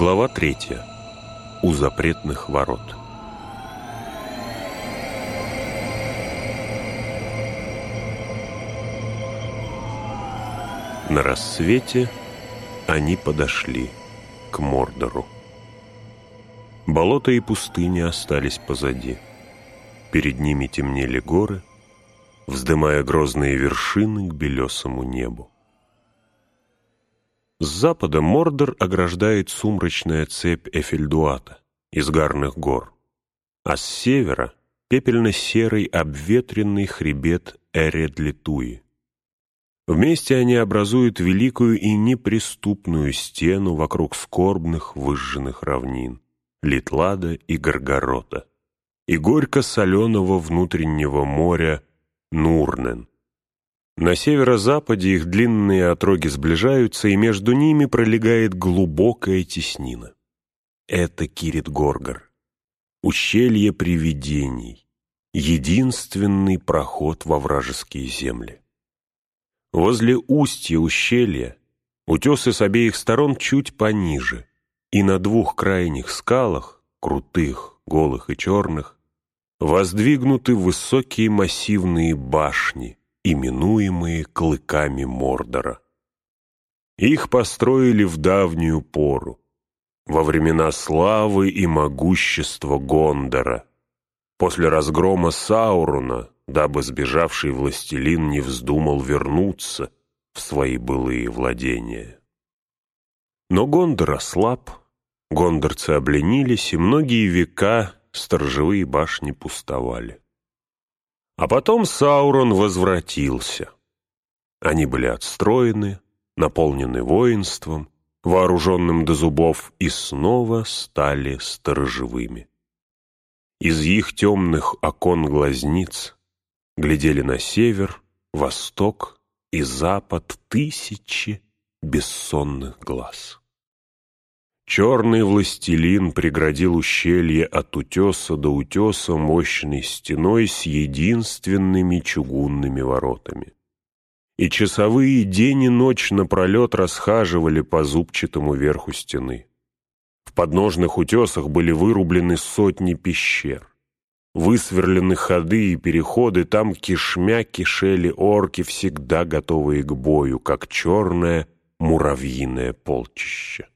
Глава третья. У запретных ворот. На рассвете они подошли к Мордору. Болото и пустыни остались позади. Перед ними темнели горы, вздымая грозные вершины к белесому небу. С запада Мордор ограждает сумрачная цепь Эфельдуата из горных гор, а с севера — пепельно-серый обветренный хребет Эредлитуи. Вместе они образуют великую и неприступную стену вокруг скорбных выжженных равнин Литлада и Горгорота и горько-соленого внутреннего моря Нурнен, на северо-западе их длинные отроги сближаются, и между ними пролегает глубокая теснина. Это Кирит-Горгор, ущелье привидений, единственный проход во вражеские земли. Возле устья ущелья утесы с обеих сторон чуть пониже, и на двух крайних скалах, крутых, голых и черных, воздвигнуты высокие массивные башни, именуемые клыками Мордора. Их построили в давнюю пору, во времена славы и могущества Гондора, после разгрома Сауруна, дабы сбежавший властелин не вздумал вернуться в свои былые владения. Но Гондор ослаб, гондорцы обленились, и многие века сторожевые башни пустовали. А потом Саурон возвратился. Они были отстроены, наполнены воинством, вооруженным до зубов, и снова стали сторожевыми. Из их темных окон глазниц глядели на север, восток и запад тысячи бессонных глаз. Черный властелин преградил ущелье от утеса до утеса мощной стеной с единственными чугунными воротами. И часовые день и ночь напролет расхаживали по зубчатому верху стены. В подножных утесах были вырублены сотни пещер. Высверлены ходы и переходы, там кишмя кишели орки, всегда готовые к бою, как черное муравьиное полчище.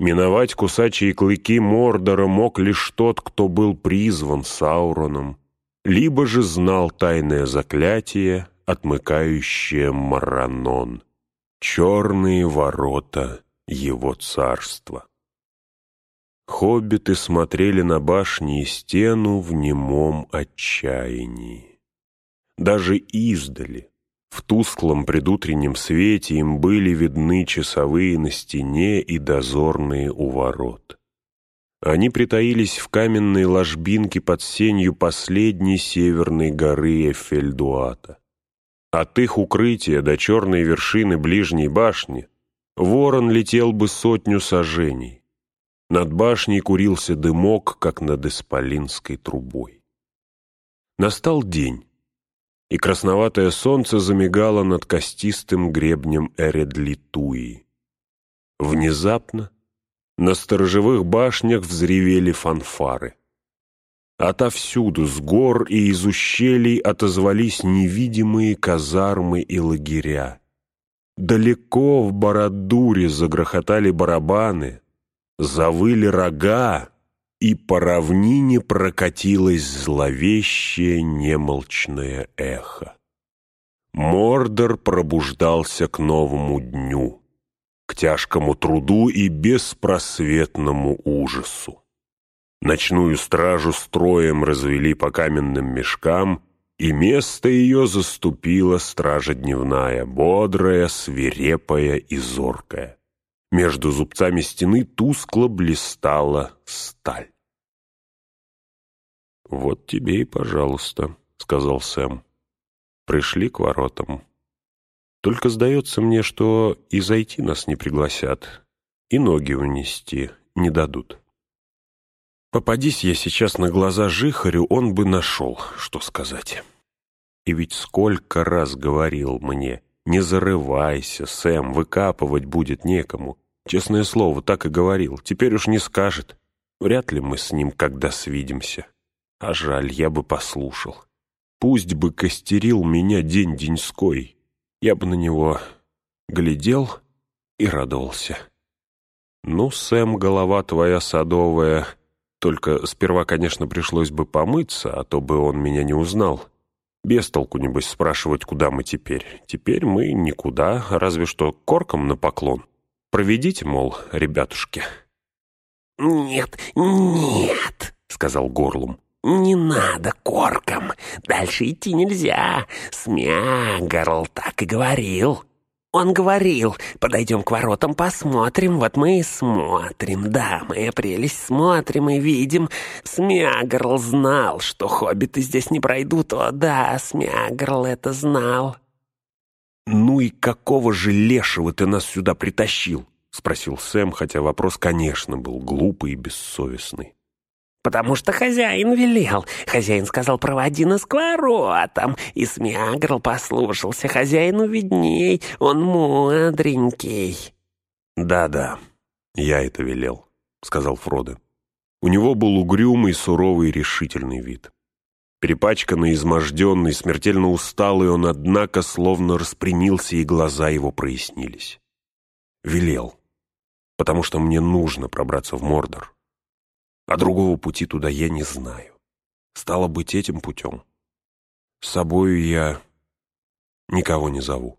Миновать кусачие клыки Мордора мог лишь тот, кто был призван Сауроном, либо же знал тайное заклятие, отмыкающее Маранон, черные ворота его царства. Хоббиты смотрели на башни и стену в немом отчаянии. Даже издали, в тусклом предутреннем свете им были видны часовые на стене и дозорные у ворот. Они притаились в каменной ложбинке под сенью последней северной горы Эфельдуата. От их укрытия до черной вершины ближней башни ворон летел бы сотню сажений. Над башней курился дымок, как над исполинской трубой. Настал день и красноватое солнце замигало над костистым гребнем Эредлитуи. Внезапно на сторожевых башнях взревели фанфары. Отовсюду, с гор и из ущелий отозвались невидимые казармы и лагеря. Далеко в Бородуре загрохотали барабаны, завыли рога, и по равнине прокатилось зловещее немолчное эхо. Мордор пробуждался к новому дню, к тяжкому труду и беспросветному ужасу. Ночную стражу строем развели по каменным мешкам, и место ее заступила стража дневная, бодрая, свирепая и зоркая. Между зубцами стены тускло блистала сталь. «Вот тебе и пожалуйста», — сказал Сэм. «Пришли к воротам. Только сдается мне, что и зайти нас не пригласят, и ноги унести не дадут. Попадись я сейчас на глаза Жихарю, он бы нашел, что сказать. И ведь сколько раз говорил мне, не зарывайся, Сэм, выкапывать будет некому. Честное слово, так и говорил. Теперь уж не скажет. Вряд ли мы с ним когда свидимся. А жаль, я бы послушал. Пусть бы костерил меня день-деньской. Я бы на него глядел и радовался. Ну, Сэм, голова твоя садовая. Только сперва, конечно, пришлось бы помыться, а то бы он меня не узнал. Без толку, небось, спрашивать, куда мы теперь. Теперь мы никуда, разве что корком на поклон. Проведите, мол, ребятушки. «Нет, нет», — сказал Горлум. «Не надо корком. Дальше идти нельзя. Смягорл так и говорил». Он говорил, подойдем к воротам, посмотрим. Вот мы и смотрим. Да, моя прелесть, смотрим и видим. Смягрл знал, что хоббиты здесь не пройдут. О, да, Смягрл это знал. «Ну и какого же лешего ты нас сюда притащил?» — спросил Сэм, хотя вопрос, конечно, был глупый и бессовестный. «Потому что хозяин велел. Хозяин сказал, проводи нас к воротам. И Смягрл послушался. Хозяину видней, он мудренький». «Да-да, я это велел», — сказал Фродо. У него был угрюмый, суровый, решительный вид. Перепачканный, изможденный, смертельно усталый, он, однако, словно распрямился, и глаза его прояснились. «Велел, потому что мне нужно пробраться в Мордор» а другого пути туда я не знаю. Стало быть, этим путем. С собою я никого не зову.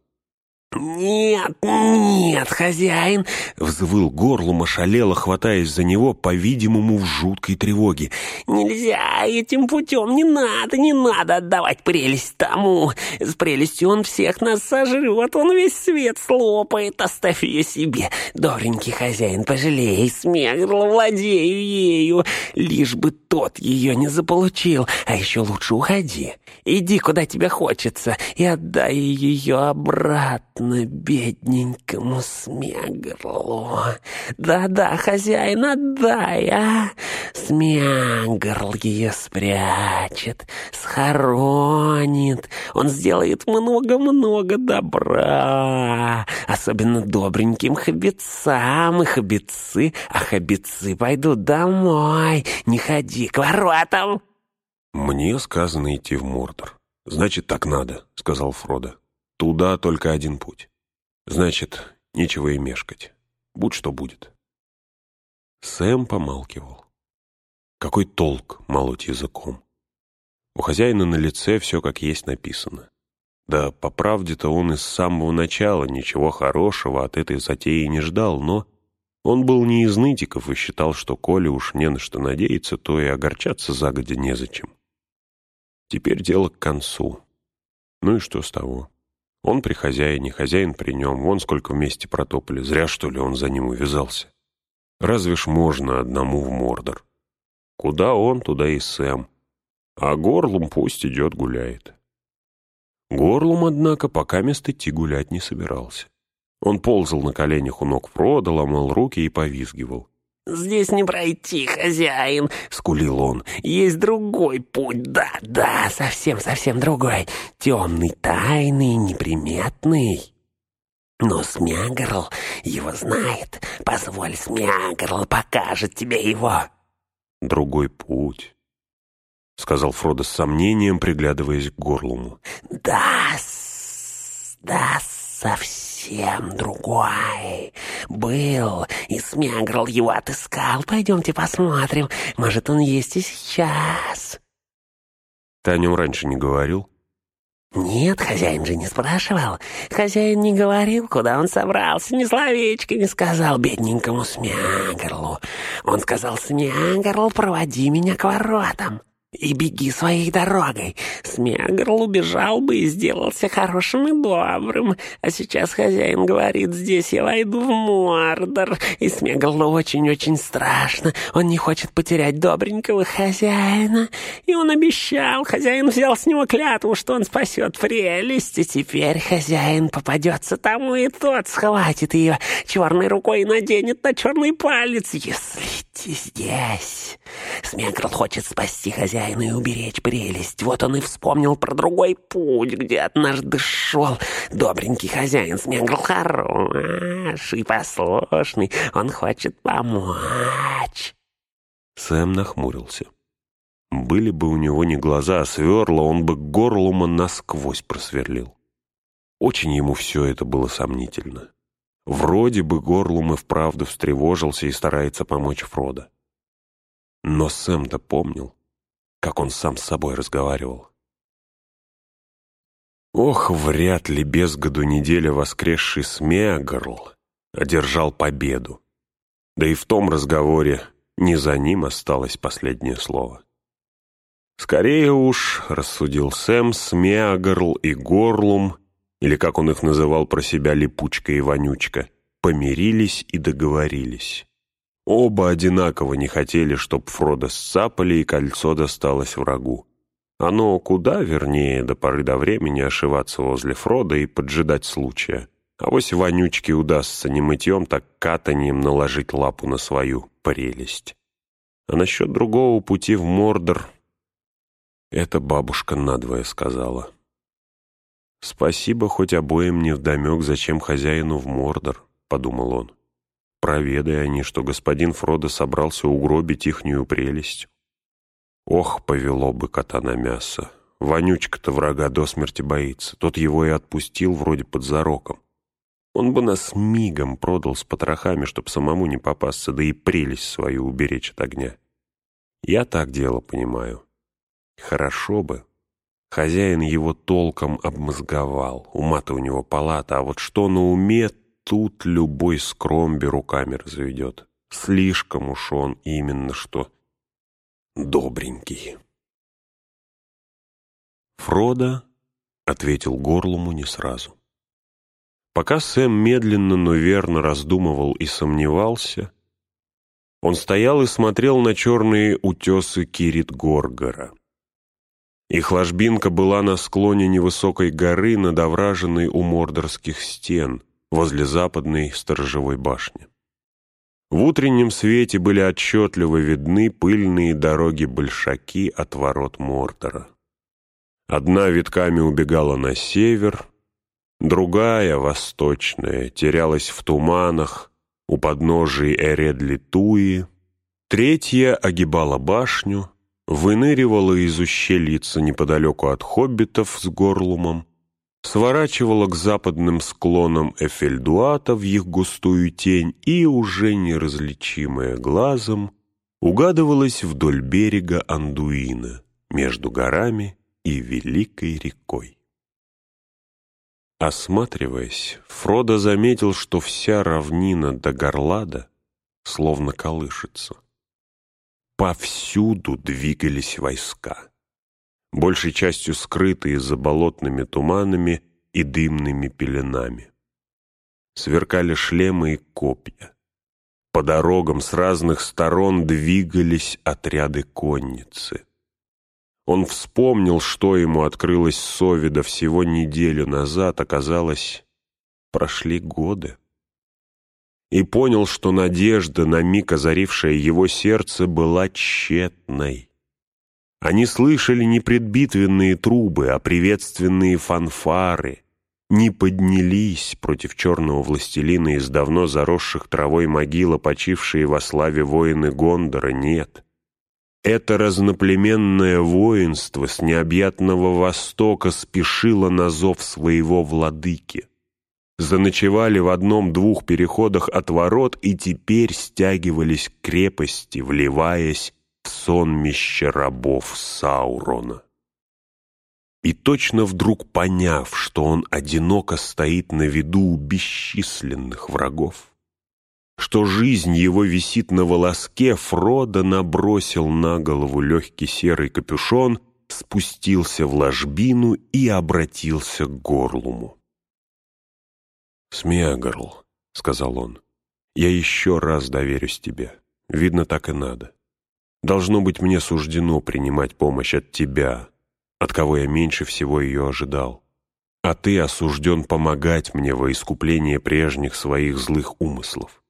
«Нет, нет, хозяин!» — взвыл горлом, ошалело, хватаясь за него, по-видимому, в жуткой тревоге. «Нельзя этим путем, не надо, не надо отдавать прелесть тому. С прелестью он всех нас сожрет, он весь свет слопает, оставь ее себе. Добренький хозяин, пожалей, смегло владею ею, лишь бы тот ее не заполучил. А еще лучше уходи, иди, куда тебе хочется, и отдай ее обратно» на бедненькому Смегрлу. Да-да, хозяин, отдай, а! Смегрл ее спрячет, схоронит. Он сделает много-много добра, особенно добреньким хоббицам и хоббицы, а хоббицы пойдут домой. Не ходи к воротам. «Мне сказано идти в Мордор. Значит, так надо», — сказал Фродо. Туда только один путь. Значит, нечего и мешкать. Будь что будет. Сэм помалкивал. Какой толк молоть языком? У хозяина на лице все как есть написано. Да, по правде-то он и с самого начала ничего хорошего от этой затеи не ждал, но он был не из нытиков и считал, что коли уж не на что надеяться, то и огорчаться загодя незачем. Теперь дело к концу. Ну и что с того? Он при хозяине, хозяин при нем, вон сколько вместе протопали, зря, что ли, он за ним увязался. Разве ж можно одному в Мордор? Куда он, туда и Сэм. А Горлум пусть идет гуляет. Горлум, однако, пока мест идти гулять не собирался. Он ползал на коленях у ног Фрода, ломал руки и повизгивал. «Здесь не пройти, хозяин!» — скулил он. «Есть другой путь, да-да, совсем-совсем другой. Темный, тайный, неприметный». Но Смягрл его знает. Позволь, Смягрл покажет тебе его. «Другой путь», — сказал Фродо с сомнением, приглядываясь к горлому. «Да, да, совсем» совсем другой. Был, и Смягрл его отыскал. Пойдемте посмотрим. Может, он есть и сейчас. Ты о нем раньше не говорил? «Нет, хозяин же не спрашивал. Хозяин не говорил, куда он собрался, ни словечко не сказал бедненькому Смягрлу. Он сказал, Смягрл, проводи меня к воротам и беги своей дорогой. Смегрл убежал бы и сделался хорошим и добрым. А сейчас хозяин говорит, здесь я войду в Мордор. И Смегрлу очень-очень страшно. Он не хочет потерять добренького хозяина. И он обещал, хозяин взял с него клятву, что он спасет прелесть. И теперь хозяин попадется тому, и тот схватит ее черной рукой и наденет на черный палец, если ты здесь. Смегрл хочет спасти хозяина хозяина и уберечь прелесть. Вот он и вспомнил про другой путь, где однажды шел. Добренький хозяин Смегл хорош и послушный. Он хочет помочь. Сэм нахмурился. Были бы у него не глаза, а сверла, он бы горлума насквозь просверлил. Очень ему все это было сомнительно. Вроде бы Горлум и вправду встревожился и старается помочь Фродо. Но Сэм-то помнил, как он сам с собой разговаривал. Ох, вряд ли без году неделя воскресший Смеагарл одержал победу. Да и в том разговоре не за ним осталось последнее слово. Скорее уж, рассудил Сэм, Смеагарл и Горлум, или как он их называл про себя Липучка и Вонючка, помирились и договорились. Оба одинаково не хотели, чтоб Фродо сцапали и кольцо досталось врагу. Оно куда вернее до поры до времени ошиваться возле Фрода и поджидать случая. А вось вонючке удастся не мытьем, так катанием наложить лапу на свою прелесть. А насчет другого пути в Мордор это бабушка надвое сказала. «Спасибо хоть обоим невдомек, зачем хозяину в Мордор», — подумал он. Проведай они, что господин Фродо собрался угробить ихнюю прелесть. Ох, повело бы кота на мясо. Вонючка-то врага до смерти боится. Тот его и отпустил вроде под зароком. Он бы нас мигом продал с потрохами, чтоб самому не попасться, да и прелесть свою уберечь от огня. Я так дело понимаю. Хорошо бы. Хозяин его толком обмозговал. Ума-то у него палата, а вот что на уме, тут любой скромби руками разведет. Слишком уж он именно что добренький. Фродо ответил горлому не сразу. Пока Сэм медленно, но верно раздумывал и сомневался, он стоял и смотрел на черные утесы Кирит Горгора. Их ложбинка была на склоне невысокой горы над овраженной у мордорских стен, возле западной сторожевой башни. В утреннем свете были отчетливо видны пыльные дороги-большаки от ворот Мордора. Одна витками убегала на север, другая, восточная, терялась в туманах у подножий Эредли-Туи, третья огибала башню, выныривала из ущельица неподалеку от хоббитов с горлумом, сворачивала к западным склонам Эфельдуата в их густую тень и, уже неразличимая глазом, угадывалась вдоль берега Андуина, между горами и Великой рекой. Осматриваясь, Фродо заметил, что вся равнина до Горлада словно колышется. Повсюду двигались войска большей частью скрытые за болотными туманами и дымными пеленами. Сверкали шлемы и копья. По дорогам с разных сторон двигались отряды конницы. Он вспомнил, что ему открылось Совида всего неделю назад, оказалось, прошли годы. И понял, что надежда, на миг озарившая его сердце, была тщетной. Они слышали не предбитвенные трубы, а приветственные фанфары, не поднялись против черного властелина из давно заросших травой могила, почившие во славе воины Гондора, нет. Это разноплеменное воинство с необъятного востока спешило на зов своего владыки. Заночевали в одном-двух переходах от ворот и теперь стягивались к крепости, вливаясь сонмище рабов Саурона. И точно вдруг поняв, что он одиноко стоит на виду у бесчисленных врагов, что жизнь его висит на волоске, Фродо набросил на голову легкий серый капюшон, спустился в ложбину и обратился к горлуму. «Смеагорл», — сказал он, — «я еще раз доверюсь тебе. Видно, так и надо. Должно быть, мне суждено принимать помощь от тебя, от кого я меньше всего ее ожидал. А ты осужден помогать мне во искуплении прежних своих злых умыслов.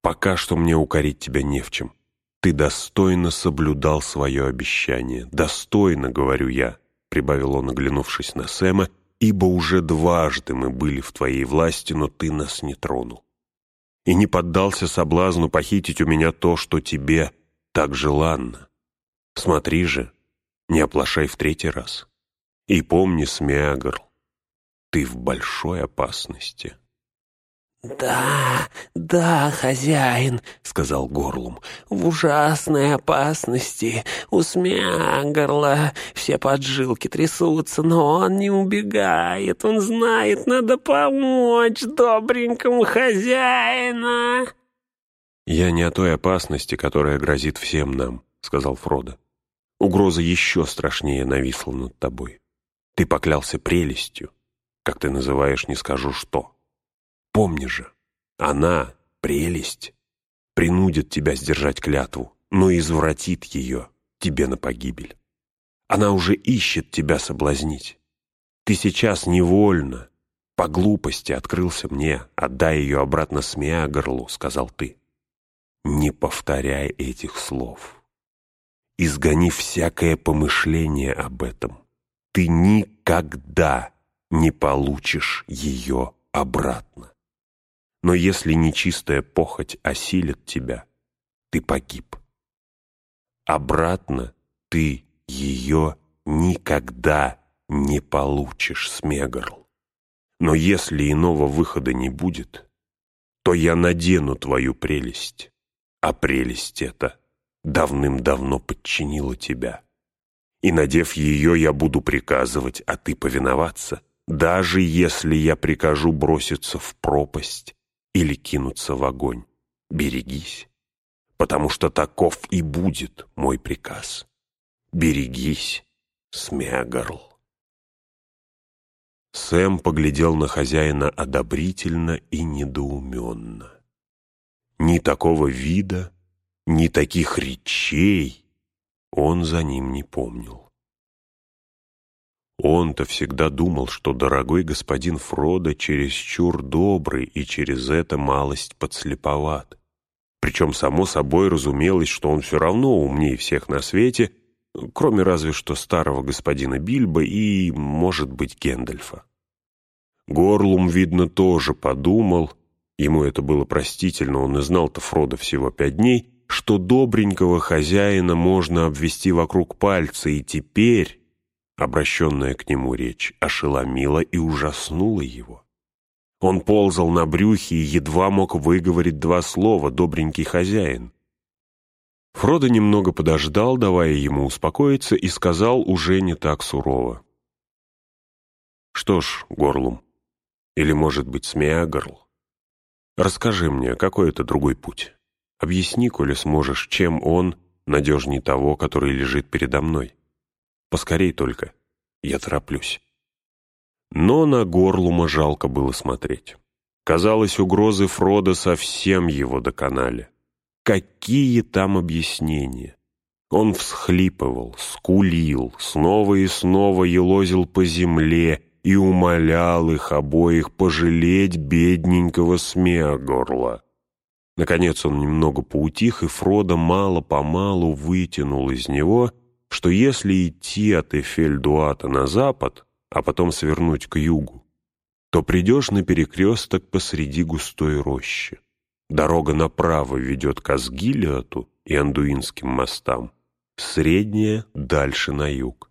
Пока что мне укорить тебя не в чем. Ты достойно соблюдал свое обещание. Достойно, говорю я, прибавил он, оглянувшись на Сэма, ибо уже дважды мы были в твоей власти, но ты нас не тронул. И не поддался соблазну похитить у меня то, что тебе так желанно. Смотри же, не оплошай в третий раз. И помни, Смеагрл, ты в большой опасности. «Да, да, хозяин», — сказал Горлум, — «в ужасной опасности. У Смягорла все поджилки трясутся, но он не убегает. Он знает, надо помочь добренькому хозяина». «Я не о той опасности, которая грозит всем нам», — сказал Фродо. «Угроза еще страшнее нависла над тобой. Ты поклялся прелестью, как ты называешь, не скажу что». Помни же, она, прелесть, принудит тебя сдержать клятву, но извратит ее тебе на погибель. Она уже ищет тебя соблазнить. Ты сейчас невольно, по глупости открылся мне, отдай ее обратно Смеагорлу, сказал ты. Не повторяй этих слов. Изгони всякое помышление об этом. Ты никогда не получишь ее обратно. Но если нечистая похоть осилит тебя, ты погиб. Обратно ты ее никогда не получишь, Смегарл. Но если иного выхода не будет, то я надену твою прелесть, а прелесть эта давным-давно подчинила тебя. И, надев ее, я буду приказывать, а ты повиноваться, даже если я прикажу броситься в пропасть или кинуться в огонь. Берегись, потому что таков и будет мой приказ. Берегись, Смегарл. Сэм поглядел на хозяина одобрительно и недоуменно. Ни такого вида, ни таких речей он за ним не помнил. Он-то всегда думал, что дорогой господин Фродо чересчур добрый и через это малость подслеповат. Причем, само собой, разумелось, что он все равно умнее всех на свете, кроме разве что старого господина Бильбо и, может быть, Гендальфа. Горлум, видно, тоже подумал, ему это было простительно, он и знал-то Фродо всего пять дней, что добренького хозяина можно обвести вокруг пальца, и теперь Обращенная к нему речь ошеломила и ужаснула его. Он ползал на брюхе и едва мог выговорить два слова «добренький хозяин». Фродо немного подождал, давая ему успокоиться, и сказал уже не так сурово. «Что ж, Горлум, или, может быть, Смеагорл, расскажи мне, какой это другой путь? Объясни, коли сможешь, чем он надежней того, который лежит передо мной». Поскорей только. Я тороплюсь. Но на Горлума жалко было смотреть. Казалось, угрозы Фрода совсем его доконали. Какие там объяснения? Он всхлипывал, скулил, снова и снова елозил по земле и умолял их обоих пожалеть бедненького Смеагорла. Наконец он немного поутих, и Фродо мало-помалу вытянул из него что если идти от Эфель-Дуата на запад, а потом свернуть к югу, то придешь на перекресток посреди густой рощи. Дорога направо ведет к Асгилиату и Андуинским мостам, средняя — дальше на юг.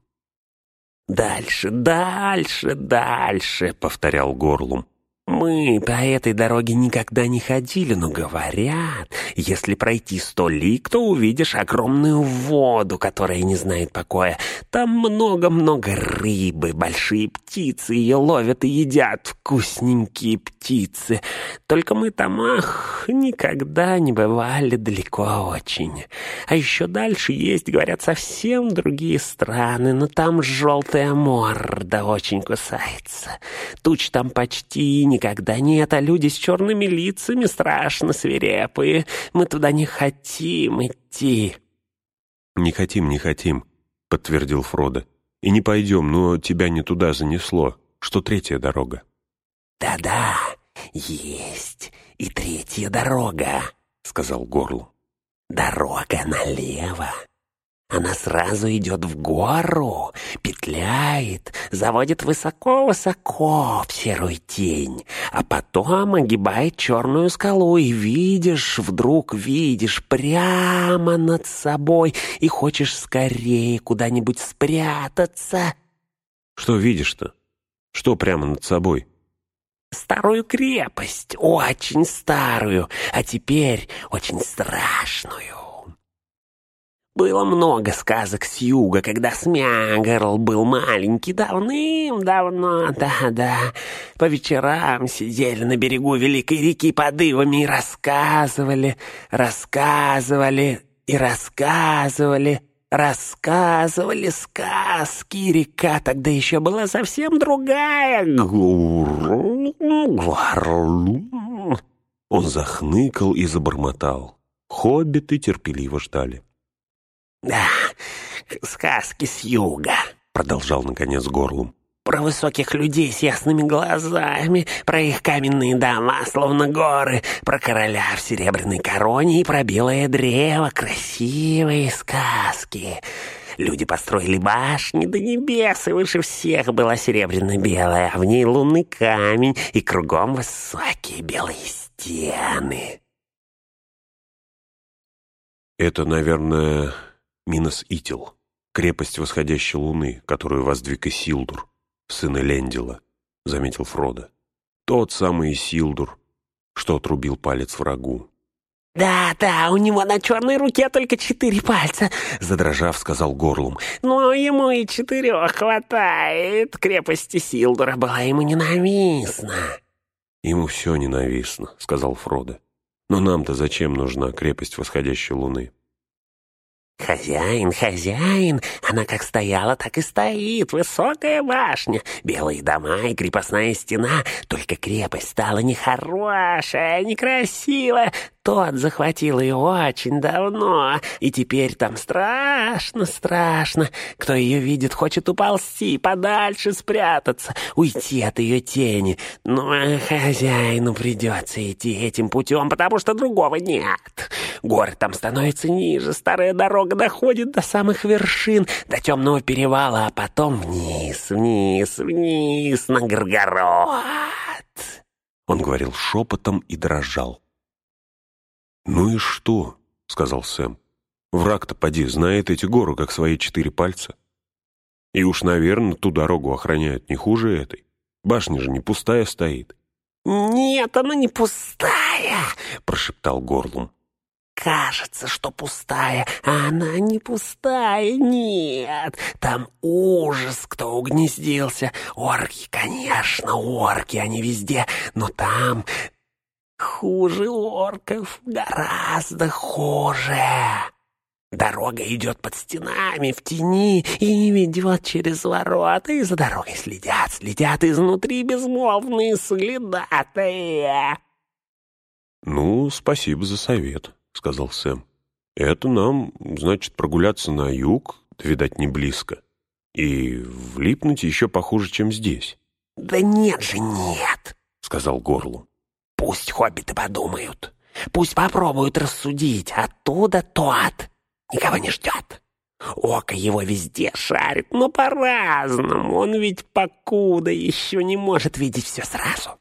«Дальше, дальше, дальше», — повторял Горлум. Мы по этой дороге никогда не ходили, но говорят, если пройти сто лик, то увидишь огромную воду, которая не знает покоя. Там много-много рыбы, большие птицы ее ловят и едят, вкусненькие птицы. Только мы там, ах, никогда не бывали далеко очень. А еще дальше есть, говорят, совсем другие страны, но там желтая морда очень кусается. Туч там почти никогда нет, а люди с черными лицами страшно свирепые. Мы туда не хотим идти». «Не хотим, не хотим», — подтвердил Фродо. «И не пойдем, но тебя не туда занесло. Что третья дорога?» «Да-да, есть и третья дорога», — сказал Горлу. Дорога налево. Она сразу идет в гору, петляет, заводит высоко-высоко в серую тень, а потом огибает черную скалу, и видишь, вдруг видишь прямо над собой, и хочешь скорее куда-нибудь спрятаться. Что видишь-то? Что прямо над собой? Старую крепость, очень старую, а теперь очень страшную. Было много сказок с юга, когда Смягарл был маленький, давным-давно, да-да. По вечерам сидели на берегу великой реки под ивами и рассказывали, рассказывали и рассказывали, рассказывали сказки. Река тогда еще была совсем другая. Он захныкал и забормотал. Хоббиты терпеливо ждали. «Да, сказки с юга», — продолжал наконец Горлум. «Про высоких людей с ясными глазами, про их каменные дома, словно горы, про короля в серебряной короне и про белое древо. Красивые сказки». Люди построили башни до небес, и выше всех была серебряно-белая, а в ней лунный камень, и кругом высокие белые стены. «Это, наверное, Минос Итил, крепость восходящей луны, которую воздвиг Исилдур, сын Элендила, — заметил Фродо. Тот самый Исилдур, что отрубил палец врагу. «Да, да, у него на черной руке только четыре пальца», — задрожав, сказал Горлум. «Но ему и четырех хватает. Крепости Силдура была ему ненавистна». «Ему все ненавистно», — сказал Фродо. «Но нам-то зачем нужна крепость восходящей луны?» «Хозяин, хозяин! Она как стояла, так и стоит. Высокая башня, белые дома и крепостная стена. Только крепость стала нехорошая, некрасивая. Тот захватил ее очень давно, и теперь там страшно, страшно. Кто ее видит, хочет уползти, подальше спрятаться, уйти от ее тени. Но хозяину придется идти этим путем, потому что другого нет. Горы там становятся ниже, старая дорога доходит до самых вершин, до темного перевала, а потом вниз, вниз, вниз, на Горгород. Он говорил шепотом и дрожал. «Ну и что?» — сказал Сэм. «Враг-то, поди, знает эти горы, как свои четыре пальца. И уж, наверное, ту дорогу охраняют не хуже этой. Башня же не пустая стоит». «Нет, она не пустая!» — прошептал Горлум. «Кажется, что пустая, а она не пустая, нет. Там ужас, кто угнездился. Орки, конечно, орки, они везде, но там Хуже орков, гораздо хуже. Дорога идет под стенами, в тени, и ведет через ворота, и за дорогой следят, следят изнутри безмолвные следатые. «Ну, спасибо за совет», — сказал Сэм. «Это нам, значит, прогуляться на юг, видать, не близко, и влипнуть еще похуже, чем здесь». «Да нет же, нет», — сказал Горлу. Пусть хоббиты подумают. Пусть попробуют рассудить. Оттуда тот никого не ждет. Око его везде шарит, но по-разному. Он ведь покуда еще не может видеть все сразу.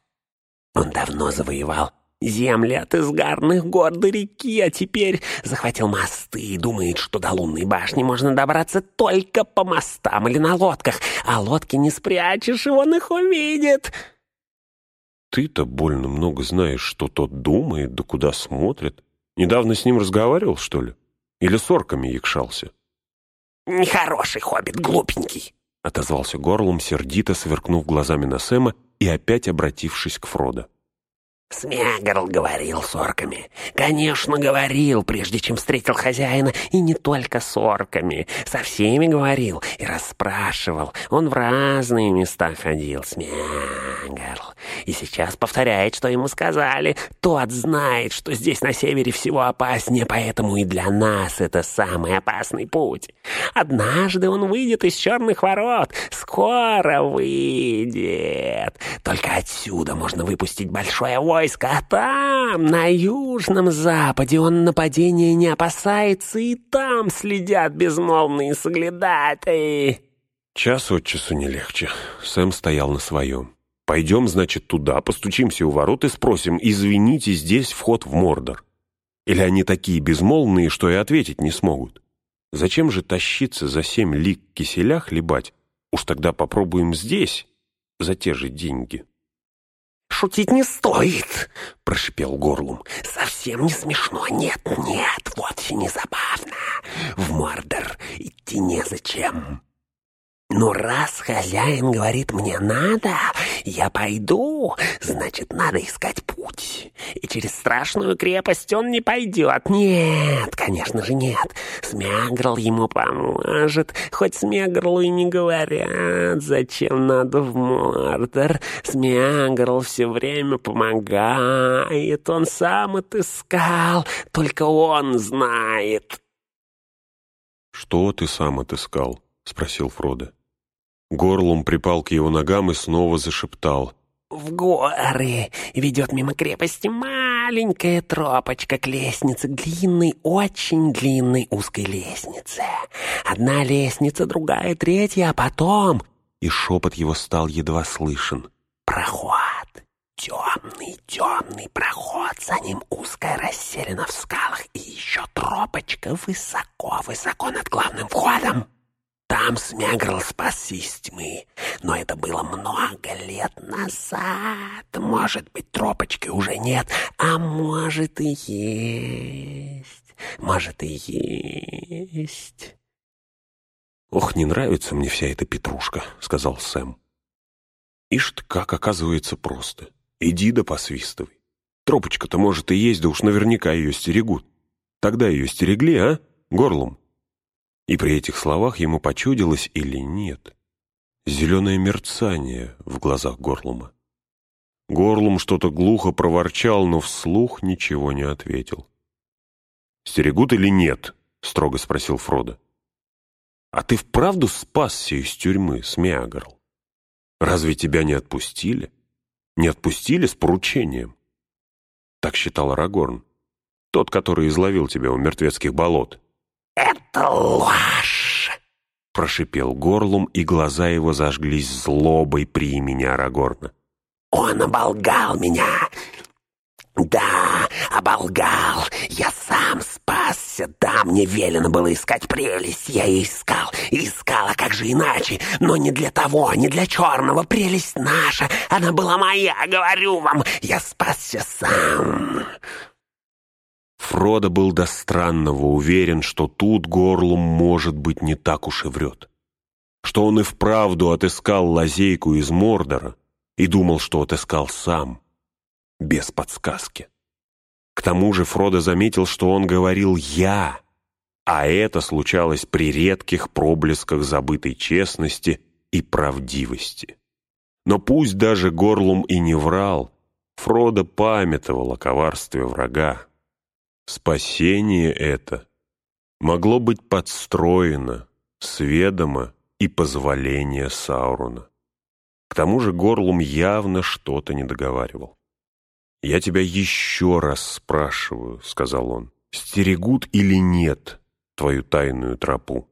Он давно завоевал земли от изгарных гор до реки, а теперь захватил мосты и думает, что до лунной башни можно добраться только по мостам или на лодках, а лодки не спрячешь, и он их увидит. Ты-то больно много знаешь, что тот думает, да куда смотрит. Недавно с ним разговаривал, что ли? Или с орками якшался? «Нехороший хоббит, глупенький», — отозвался горлом, сердито сверкнув глазами на Сэма и опять обратившись к Фродо. Смегарл говорил с орками. Конечно, говорил, прежде чем встретил хозяина, и не только с орками. Со всеми говорил и расспрашивал. Он в разные места ходил, Смегарл. И сейчас повторяет, что ему сказали. Тот знает, что здесь на севере всего опаснее, поэтому и для нас это самый опасный путь. Однажды он выйдет из черных ворот. Скоро выйдет. Только отсюда можно выпустить большое войско, а там, на южном западе, он нападения не опасается, и там следят безмолвные соглядатые. Час от часу не легче. Сэм стоял на своем. Пойдем, значит, туда, постучимся у ворот и спросим, извините, здесь вход в Мордор. Или они такие безмолвные, что и ответить не смогут? Зачем же тащиться за семь лик киселя хлебать? Уж тогда попробуем здесь, за те же деньги. «Шутить не стоит!» — прошипел горлом. «Совсем не смешно. Нет, нет, вовсе не забавно. В Мордор идти незачем». «Ну, раз хозяин говорит, мне надо, я пойду, значит, надо искать путь. И через страшную крепость он не пойдет. Нет, конечно же, нет. Смягрл ему поможет, хоть Смягрлу и не говорят, зачем надо в Мордор. Смягрл все время помогает, он сам отыскал, только он знает». «Что ты сам отыскал?» — спросил Фродо. Горлом припал к его ногам и снова зашептал. «В горы ведет мимо крепости маленькая тропочка к лестнице, длинной, очень длинной узкой лестнице. Одна лестница, другая, третья, а потом...» И шепот его стал едва слышен. «Проход. Темный, темный проход. За ним узкая расселена в скалах. И еще тропочка высоко-высоко над главным входом». Там Смягрл спасся из тьмы, но это было много лет назад. Может быть, тропочки уже нет, а может и есть. Может и есть. «Ох, не нравится мне вся эта петрушка», — сказал Сэм. «Ишь как оказывается просто. Иди да посвистывай. Тропочка-то, может, и есть, да уж наверняка ее стерегут. Тогда ее стерегли, а, горлом?» И при этих словах ему почудилось или нет зеленое мерцание в глазах Горлума. Горлум что-то глухо проворчал, но вслух ничего не ответил. «Стерегут или нет?» — строго спросил Фродо. «А ты вправду спасся из тюрьмы, Смеагрл? Разве тебя не отпустили? Не отпустили с поручением?» Так считал Арагорн, тот, который изловил тебя у мертвецких болот. «Это ложь!» — прошипел горлом, и глаза его зажглись злобой при имени Арагорна. «Он оболгал меня! Да, оболгал! Я сам спасся! Да, мне велено было искать прелесть, я ее искал, искал, а как же иначе? Но не для того, не для черного, прелесть наша, она была моя, говорю вам, я спасся сам!» Фродо был до странного уверен, что тут горлом, может быть, не так уж и врет. Что он и вправду отыскал лазейку из Мордора и думал, что отыскал сам, без подсказки. К тому же Фродо заметил, что он говорил «я», а это случалось при редких проблесках забытой честности и правдивости. Но пусть даже горлом и не врал, Фродо памятовал о коварстве врага. Спасение это могло быть подстроено с ведома и позволения Саурона. К тому же Горлум явно что-то не договаривал. «Я тебя еще раз спрашиваю», — сказал он, — «стерегут или нет твою тайную тропу?»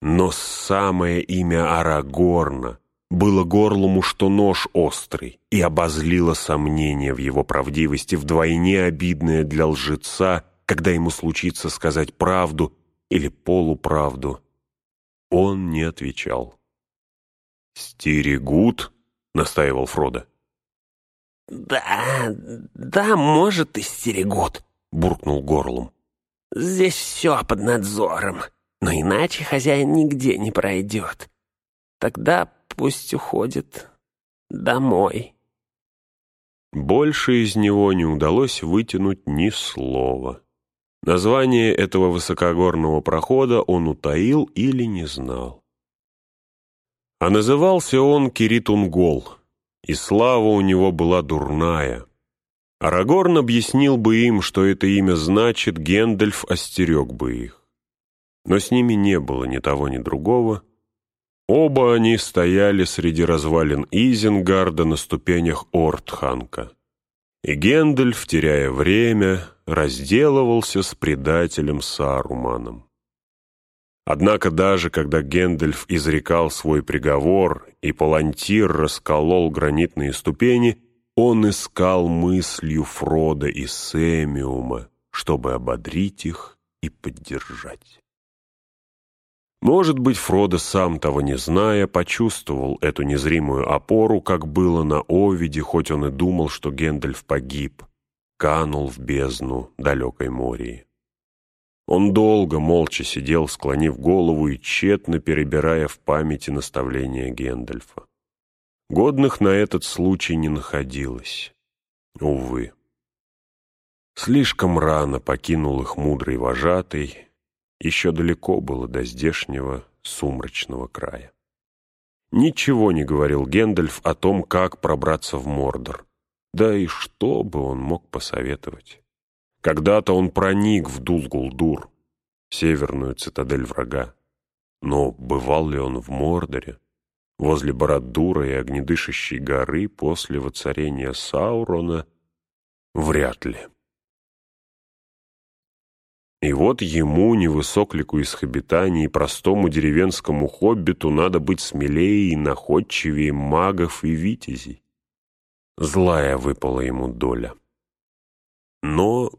Но самое имя Арагорна было горлому, что нож острый, и обозлило сомнение в его правдивости, вдвойне обидное для лжеца, когда ему случится сказать правду или полуправду. Он не отвечал. «Стерегут?» — настаивал Фродо. «Да, да, может, и стерегут», — буркнул горлом. «Здесь все под надзором, но иначе хозяин нигде не пройдет. Тогда пусть уходит домой. Больше из него не удалось вытянуть ни слова. Название этого высокогорного прохода он утаил или не знал. А назывался он Киритунгол, и слава у него была дурная. Арагорн объяснил бы им, что это имя значит, Гендальф остерег бы их. Но с ними не было ни того, ни другого. Оба они стояли среди развалин Изенгарда на ступенях Ортханка. И Гендальф, теряя время, разделывался с предателем Саруманом. Однако даже когда Гендальф изрекал свой приговор и Палантир расколол гранитные ступени, он искал мыслью Фрода и Сэмиума, чтобы ободрить их и поддержать. Может быть, Фродо, сам того не зная, почувствовал эту незримую опору, как было на Овиде, хоть он и думал, что Гендальф погиб, канул в бездну далекой Мории. Он долго, молча сидел, склонив голову и тщетно перебирая в памяти наставления Гендальфа. Годных на этот случай не находилось. Увы. Слишком рано покинул их мудрый вожатый, еще далеко было до здешнего сумрачного края. Ничего не говорил Гендальф о том, как пробраться в Мордор. Да и что бы он мог посоветовать? Когда-то он проник в Дулгулдур, северную цитадель врага. Но бывал ли он в Мордоре, возле Барадура и огнедышащей горы после воцарения Саурона? Вряд ли. И вот ему, невысоклику из хобитаний, простому деревенскому хоббиту надо быть смелее и находчивее магов и витязей. Злая выпала ему доля. Но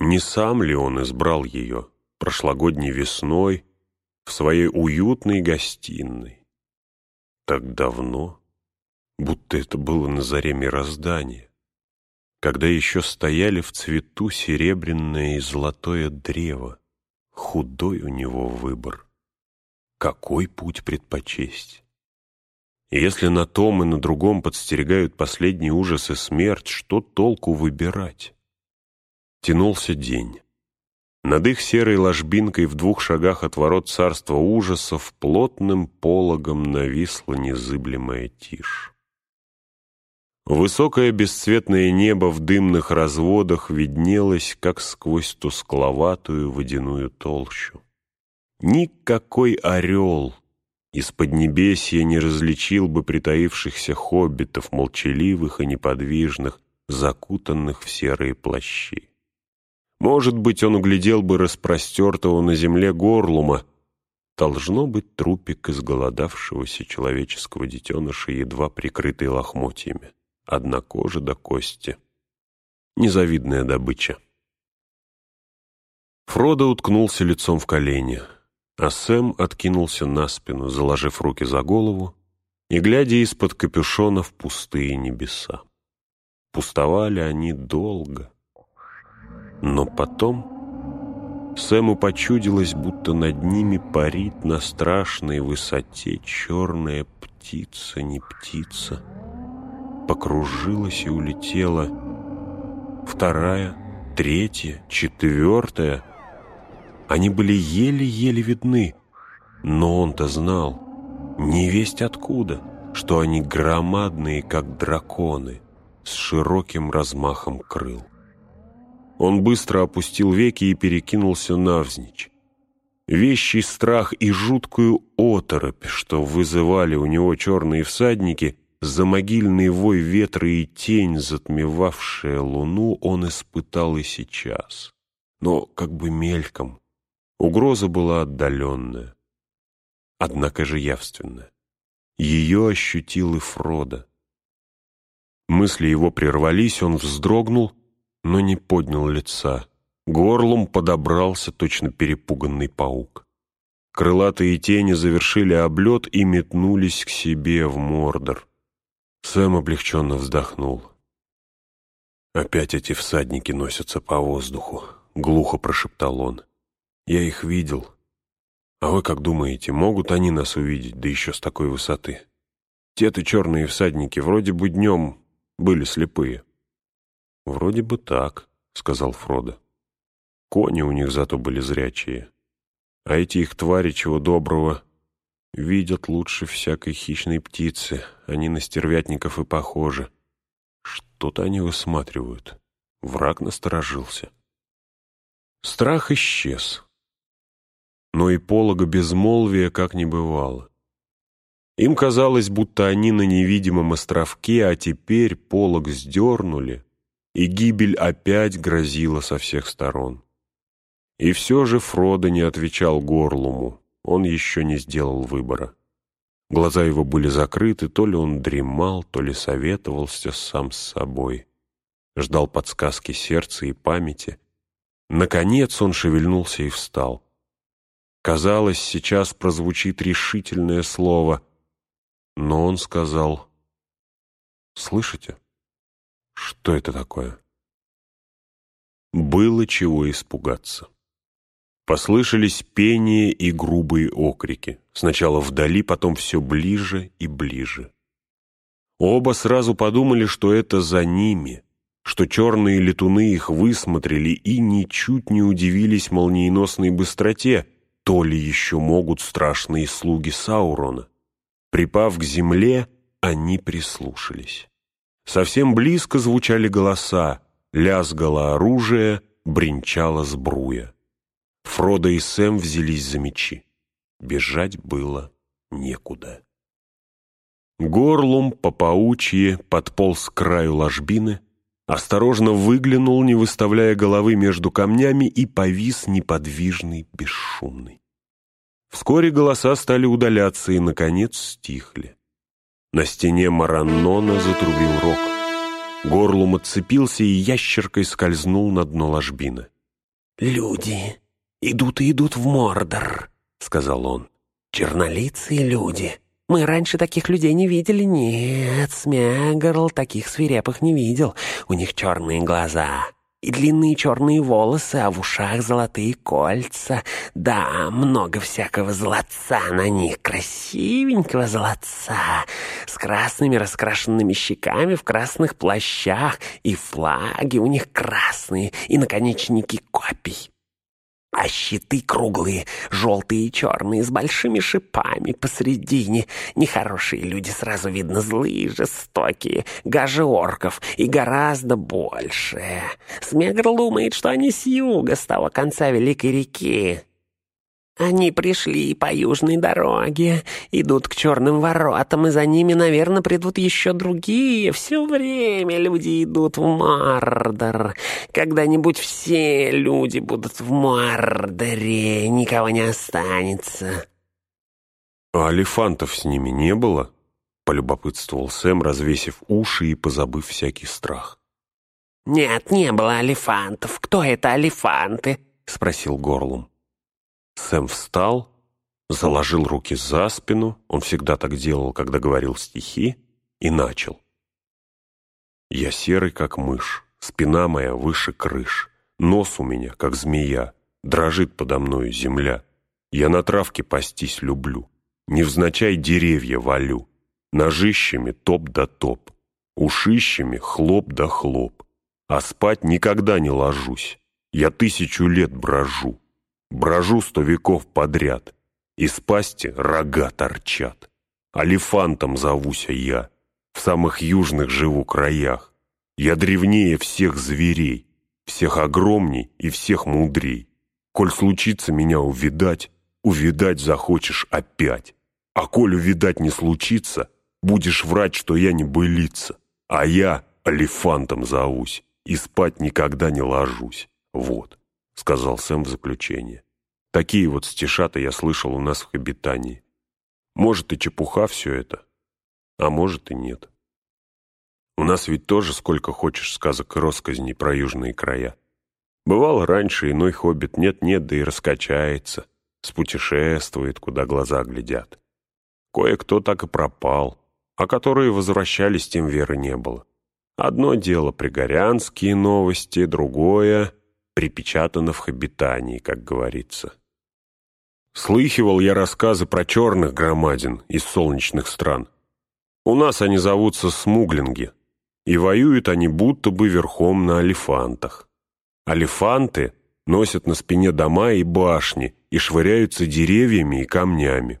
не сам ли он избрал ее прошлогодней весной в своей уютной гостиной? Так давно, будто это было на заре мироздания когда еще стояли в цвету серебряное и золотое древо. Худой у него выбор. Какой путь предпочесть? И если на том и на другом подстерегают последний ужас и смерть, что толку выбирать? Тянулся день. Над их серой ложбинкой в двух шагах от ворот царства ужасов плотным пологом нависла незыблемая тишь. Высокое бесцветное небо в дымных разводах виднелось, как сквозь тускловатую водяную толщу. Никакой орел из Поднебесья не различил бы притаившихся хоббитов, молчаливых и неподвижных, закутанных в серые плащи. Может быть, он углядел бы распростертого на земле горлума, Должно быть трупик изголодавшегося человеческого детеныша, едва прикрытый лохмотьями одна кожа до кости. Незавидная добыча. Фродо уткнулся лицом в колени, а Сэм откинулся на спину, заложив руки за голову и глядя из-под капюшона в пустые небеса. Пустовали они долго. Но потом Сэму почудилось, будто над ними парит на страшной высоте черная птица, не птица, покружилась и улетела. Вторая, третья, четвертая. Они были еле-еле видны, но он-то знал, не весть откуда, что они громадные, как драконы, с широким размахом крыл. Он быстро опустил веки и перекинулся навзничь. Вещий страх и жуткую оторопь, что вызывали у него черные всадники, за могильный вой ветра и тень, затмевавшая луну, он испытал и сейчас. Но как бы мельком. Угроза была отдаленная, однако же явственная. Ее ощутил и Фродо. Мысли его прервались, он вздрогнул, но не поднял лица. Горлом подобрался точно перепуганный паук. Крылатые тени завершили облет и метнулись к себе в Мордор. Сэм облегченно вздохнул. «Опять эти всадники носятся по воздуху», — глухо прошептал он. «Я их видел. А вы как думаете, могут они нас увидеть, да еще с такой высоты? Те-то черные всадники вроде бы днем были слепые». «Вроде бы так», — сказал Фродо. «Кони у них зато были зрячие. А эти их твари, чего доброго, Видят лучше всякой хищной птицы. Они на стервятников и похожи. Что-то они высматривают. Враг насторожился. Страх исчез. Но и полога безмолвия как не бывало. Им казалось, будто они на невидимом островке, а теперь полог сдернули, и гибель опять грозила со всех сторон. И все же Фродо не отвечал Горлуму, он еще не сделал выбора. Глаза его были закрыты, то ли он дремал, то ли советовался сам с собой. Ждал подсказки сердца и памяти. Наконец он шевельнулся и встал. Казалось, сейчас прозвучит решительное слово, но он сказал «Слышите? Что это такое?» Было чего испугаться. Послышались пение и грубые окрики. Сначала вдали, потом все ближе и ближе. Оба сразу подумали, что это за ними, что черные летуны их высмотрели и ничуть не удивились молниеносной быстроте, то ли еще могут страшные слуги Саурона. Припав к земле, они прислушались. Совсем близко звучали голоса, лязгало оружие, бренчала сбруя. Фродо и Сэм взялись за мечи. Бежать было некуда. Горлум по паучье подполз к краю ложбины, осторожно выглянул, не выставляя головы между камнями, и повис неподвижный, бесшумный. Вскоре голоса стали удаляться и, наконец, стихли. На стене Мараннона затрубил рог. Горлум отцепился и ящеркой скользнул на дно ложбины. «Люди!» Идут и идут в Мордор», — сказал он. «Чернолицые люди. Мы раньше таких людей не видели. Нет, Смягарл таких свирепых не видел. У них черные глаза и длинные черные волосы, а в ушах золотые кольца. Да, много всякого золотца на них, красивенького золотца, с красными раскрашенными щеками в красных плащах, и флаги у них красные, и наконечники копий. А щиты круглые, желтые и черные, с большими шипами посредине. Нехорошие люди, сразу видно, злые, жестокие, гаже орков и гораздо больше. Смегр думает, что они с юга, с того конца Великой реки. Они пришли по южной дороге, идут к черным воротам, и за ними, наверное, придут еще другие. Все время люди идут в Мардор. Когда-нибудь все люди будут в Мардоре, никого не останется. А алифантов с ними не было? Полюбопытствовал Сэм, развесив уши и позабыв всякий страх. «Нет, не было алифантов. Кто это алифанты?» — спросил Горлум. Сэм встал, заложил руки за спину, он всегда так делал, когда говорил стихи, и начал. «Я серый, как мышь, спина моя выше крыш, нос у меня, как змея, дрожит подо мною земля. Я на травке пастись люблю, невзначай деревья валю, ножищами топ да топ, ушищами хлоп да хлоп, а спать никогда не ложусь, я тысячу лет брожу, Брожу сто веков подряд, из пасти рога торчат. Алифантом зовуся я, в самых южных живу краях. Я древнее всех зверей, всех огромней и всех мудрей. Коль случится меня увидать, увидать захочешь опять. А коль увидать не случится, будешь врать, что я не былица. А я алифантом зовусь и спать никогда не ложусь. Вот. — сказал Сэм в заключение. «Такие вот стишата я слышал у нас в обитании. Может, и чепуха все это, а может и нет. У нас ведь тоже сколько хочешь сказок и росказней про южные края. Бывало раньше иной хоббит нет-нет, да и раскачается, спутешествует, куда глаза глядят. Кое-кто так и пропал, а которые возвращались, тем веры не было. Одно дело пригорянские новости, другое припечатано в хобитании, как говорится. Слыхивал я рассказы про черных громадин из солнечных стран. У нас они зовутся смуглинги, и воюют они будто бы верхом на алифантах. Алифанты носят на спине дома и башни и швыряются деревьями и камнями.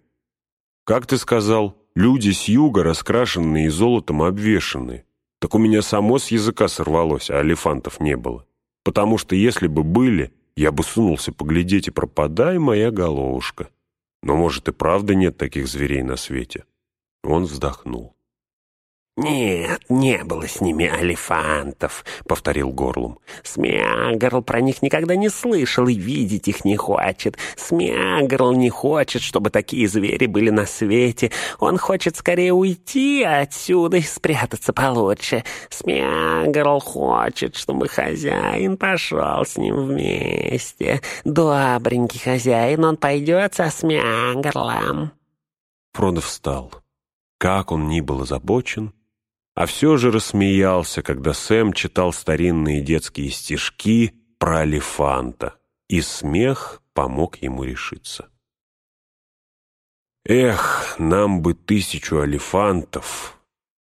Как ты сказал, люди с юга раскрашенные и золотом обвешаны. Так у меня само с языка сорвалось, а элефантов не было. Потому что если бы были, я бы сунулся поглядеть и пропадай, моя головушка. Но, может, и правда нет таких зверей на свете. Он вздохнул. «Нет, не было с ними алифантов», — повторил Горлум. «Смягрл про них никогда не слышал и видеть их не хочет. Смягрл не хочет, чтобы такие звери были на свете. Он хочет скорее уйти отсюда и спрятаться получше. Смягрл хочет, чтобы хозяин пошел с ним вместе. Добренький хозяин, он пойдет со Смягрлом». Фродо встал. Как он ни был озабочен, а все же рассмеялся, когда Сэм читал старинные детские стишки про Алифанта, и смех помог ему решиться. «Эх, нам бы тысячу алифантов,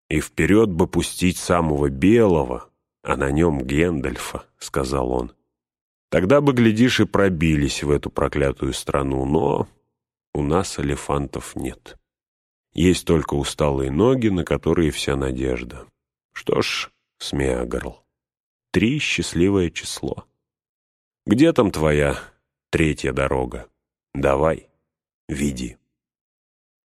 и вперед бы пустить самого белого, а на нем Гендальфа», — сказал он. «Тогда бы, глядишь, и пробились в эту проклятую страну, но у нас алифантов нет». Есть только усталые ноги, на которые вся надежда. Что ж, Смеагорл, три — счастливое число. Где там твоя третья дорога? Давай, веди.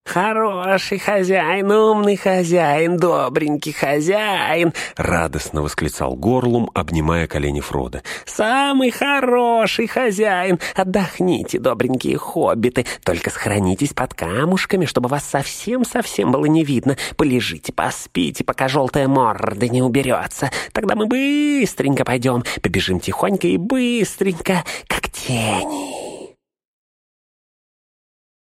«Хороший хозяин, умный хозяин, добренький хозяин!» — радостно восклицал Горлум, обнимая колени Фрода. «Самый хороший хозяин! Отдохните, добренькие хоббиты, только сохранитесь под камушками, чтобы вас совсем-совсем было не видно. Полежите, поспите, пока желтая морда не уберется. Тогда мы быстренько пойдем, побежим тихонько и быстренько, как тени».